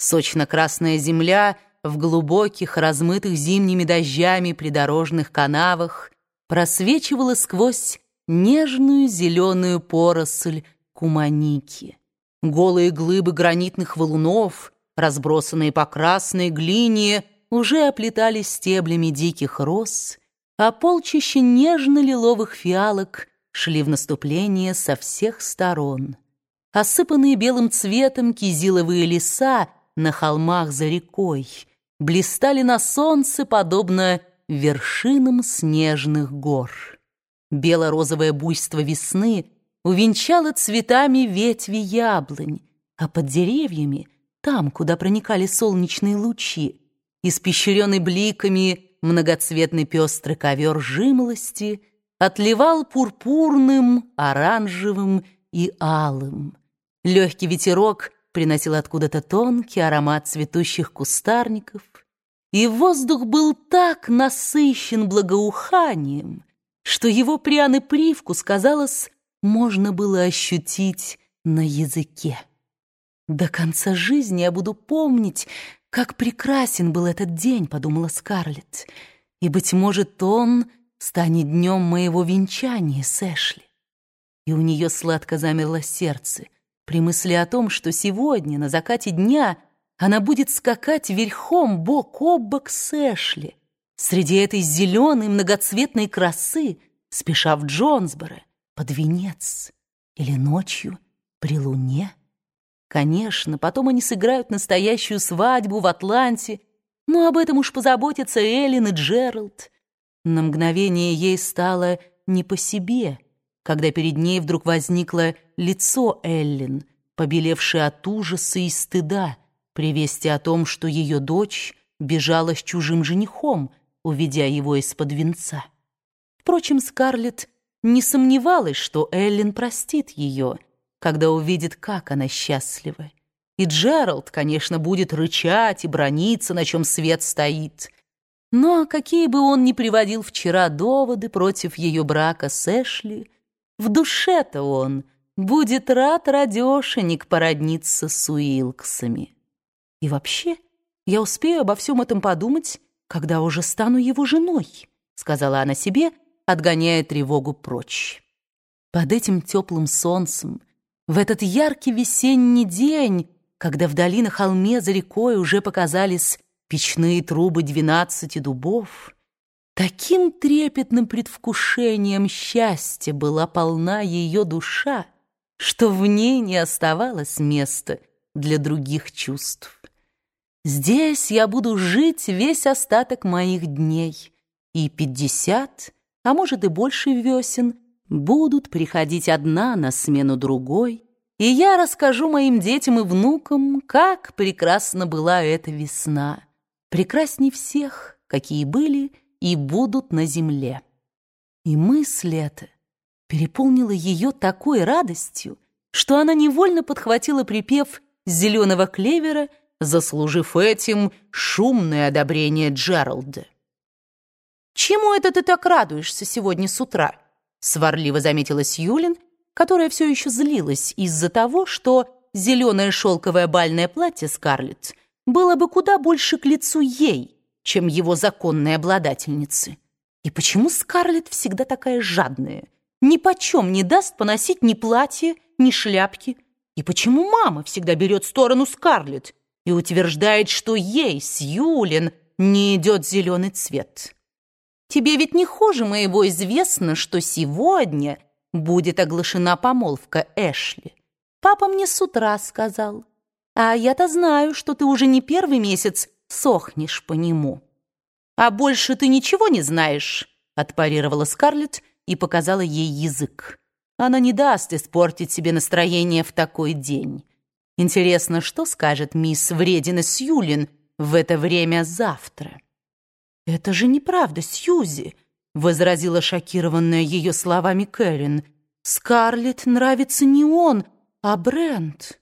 Сочно-красная земля в глубоких, размытых зимними дождями придорожных канавах просвечивала сквозь нежную зеленую поросль куманики. Голые глыбы гранитных валунов, разбросанные по красной глине, уже оплетались стеблями диких роз, а полчища нежно-лиловых фиалок шли в наступление со всех сторон. Осыпанные белым цветом кизиловые леса на холмах за рекой, блистали на солнце, подобно вершинам снежных гор. Бело-розовое буйство весны увенчало цветами ветви яблонь, а под деревьями, там, куда проникали солнечные лучи, испещренный бликами многоцветный пестрый ковер жимолости отливал пурпурным, оранжевым и алым. Легкий ветерок — приносил откуда-то тонкий аромат цветущих кустарников, и воздух был так насыщен благоуханием, что его пряный привкус, казалось, можно было ощутить на языке. До конца жизни я буду помнить, как прекрасен был этот день, подумала Скарлетт, и, быть может, он станет днем моего венчания с Эшли. И у нее сладко замерло сердце — при мысли о том, что сегодня, на закате дня, она будет скакать верхом бок о бок с Эшли, среди этой зеленой многоцветной красы, спеша в Джонсборо, под венец, или ночью при луне. Конечно, потом они сыграют настоящую свадьбу в Атланте, но об этом уж позаботятся Эллен и Джеральд. На мгновение ей стало не по себе — когда перед ней вдруг возникло лицо Эллен, побелевшее от ужаса и стыда при вести о том, что ее дочь бежала с чужим женихом, уведя его из-под венца. Впрочем, Скарлетт не сомневалась, что Эллен простит ее, когда увидит, как она счастлива. И Джеральд, конечно, будет рычать и брониться, на чем свет стоит. Но какие бы он ни приводил вчера доводы против ее брака с Эшли, в душе-то он будет рад радешенек породниться с Уилксами. И вообще, я успею обо всем этом подумать, когда уже стану его женой, сказала она себе, отгоняя тревогу прочь. Под этим теплым солнцем, в этот яркий весенний день, когда вдали на холме за рекой уже показались печные трубы двенадцати дубов, Таким трепетным предвкушением счастья была полна ее душа, что в ней не оставалось места для других чувств. Здесь я буду жить весь остаток моих дней, и пятьдесят, а может и больше весен, будут приходить одна на смену другой, и я расскажу моим детям и внукам, как прекрасна была эта весна, прекрасней всех, какие были и будут на земле. И мысль эта переполнила ее такой радостью, что она невольно подхватила припев «Зеленого клевера», заслужив этим шумное одобрение Джералда. «Чему это ты так радуешься сегодня с утра?» сварливо заметила Сьюлин, которая все еще злилась из-за того, что зеленое шелковое бальное платье Скарлетт было бы куда больше к лицу ей, чем его законной обладательницы. И почему Скарлетт всегда такая жадная? Ни почем не даст поносить ни платье, ни шляпки. И почему мама всегда берет сторону Скарлетт и утверждает, что ей, Сьюлин, не идет зеленый цвет? Тебе ведь не хуже моего известно, что сегодня будет оглашена помолвка Эшли. Папа мне с утра сказал. А я-то знаю, что ты уже не первый месяц сохнешь по нему. «А больше ты ничего не знаешь?» — отпарировала Скарлетт и показала ей язык. Она не даст испортить себе настроение в такой день. Интересно, что скажет мисс Вредина Сьюлин в это время завтра? «Это же неправда, Сьюзи!» — возразила шокированная ее словами Кэрин. «Скарлетт нравится не он, а Брент».